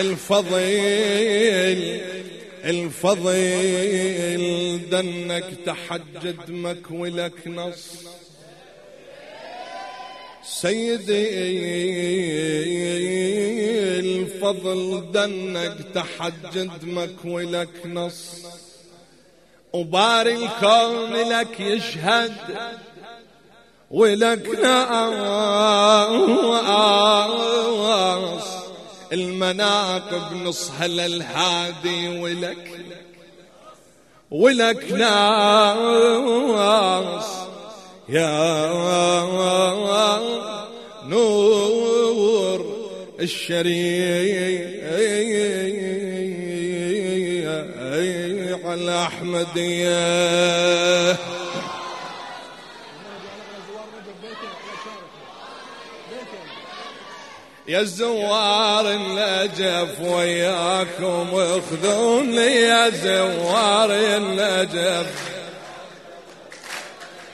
الفضيل الفضيل دنك تحجد مكولك نص. سيدي الفضل دنك تحجد مكولك نص. وباري الكون لك يشهد ولك ناس. المناقب نصها للهادي ولك ولك ناس يا نور الشريعة الأحمدية. يا الزوار النجف وياكم اخذوني يا زوار النجف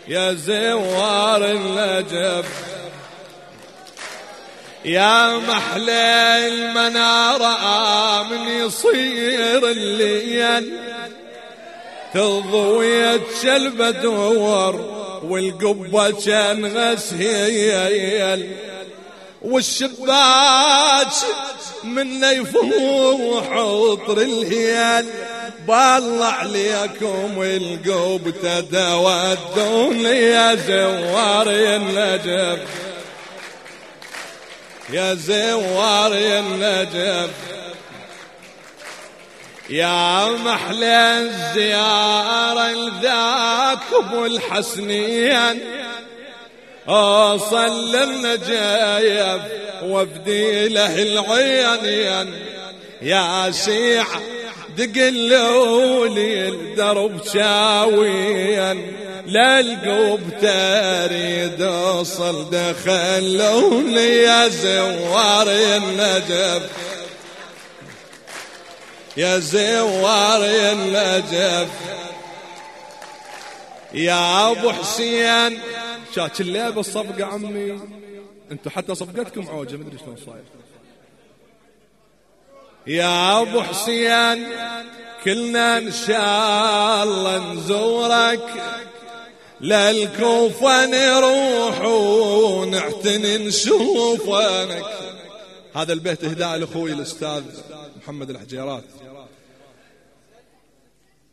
يا زوار النجف يا محلى المنارة من يصير الليل. تضوية شلبة دور والقبة كان غسيل. والشباك من يفوح عطر الهيال. بالله عليكم القوب تتودون يا زوار النجف. يا زوار النجف. يا محلى الزيارة لذاك أبو الحسنين. أوصل للنجايب وابدي له العيانين يا شيع دقلولي الدرب شاويا للقوب تريد اوصل دخلوني يا زوار النجف. يا زوار النجف. يا أبو حسين شاك الليل الصفقة عمي. انتو حتى صفقتكم عوجة مدري شلون صاير. يا أبو حسين كلنا إن شاء الله نزورك. للكوفة نروح ونعتني نشوفك. هذا البيت إهداء لأخوي الأستاذ محمد الحجيرات.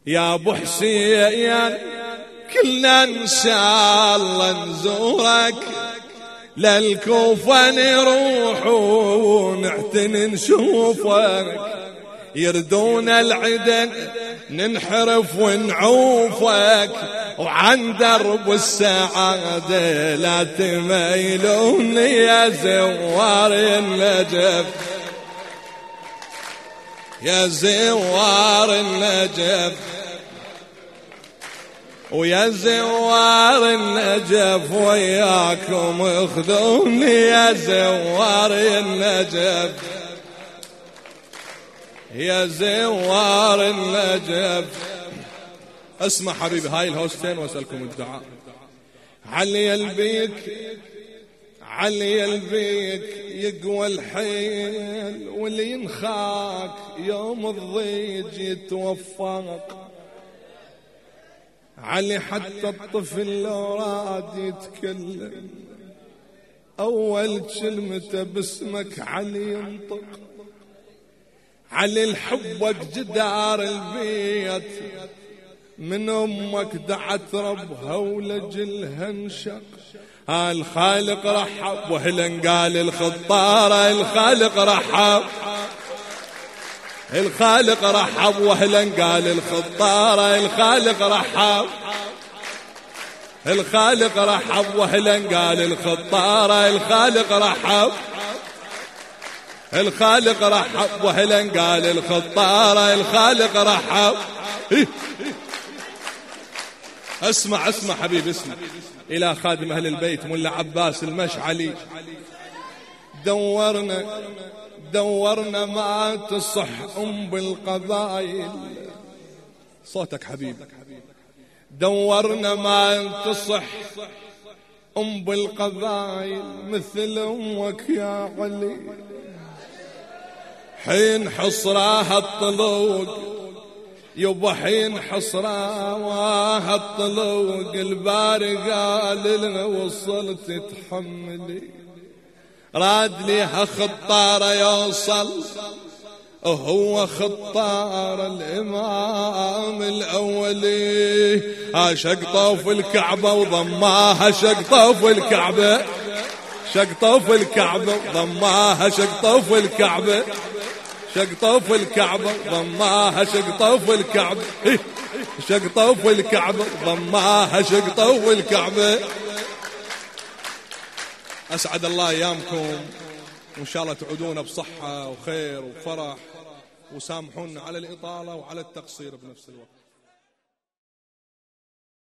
يا أبو حسين كلنا إن شاء الله نزورك. للكوفة نروح ونعتني نشوفك. يردون العدن ننحرف ونعوفك. وعن درب السعادة لا تميلون يا زوار النجف. يا زوار النجف. ويا زوار النجف وياكم اخذوني يا زوار النجف. يا زوار النجف. اسمع حبيبي هاي الهوستين واسألكم الدعاء. علي البيك علي البيك يقوى الحيل واللي ينخاك يوم الضيج يتوفق علي حتى الطفل لو راد يتكلم. أول كلمته باسمك علي ينطق. علي الحبك جدار البيت. من أمك دعت ربها ولجلها انشق. الخالق رحب وهلن قال الخطارة الخالق رحب. الخالق رحب واهلا قال الخطارة الخالق رحب. الخالق رحب واهلا قال الخطارة الخالق رحب. الخالق رحب واهلا قال الخطارة الخالق رحب. اسمع اسمع حبيبي اسمع. إلى خادم أهل البيت ملا عباس المشعلي. دورنا دورنا ما تصح أم بالقبائل صوتك حبيب. دورنا ما تصح أم بالقبائل مثل أمك يا علي. حين حصراها الطلوق يبا حين حصراها الطلوق الباري قال وصلت تحملي راد ليها خطارة يوصل. هو خطار الإمام الأولي. شقطه في الكعبة وضماها شقطه في الكعبة. شقطه في الكعبة وضماها شقطه في الكعبة. شقطه في الكعبة ضماها شقطه في الكعبة. شقطه في الكعبة ضماها شقطه في الكعبة. أسعد الله أيامكم. وإن شاء الله تعودون بصحة وخير وفرح وسامحونا على الإطالة وعلى التقصير بنفس الوقت.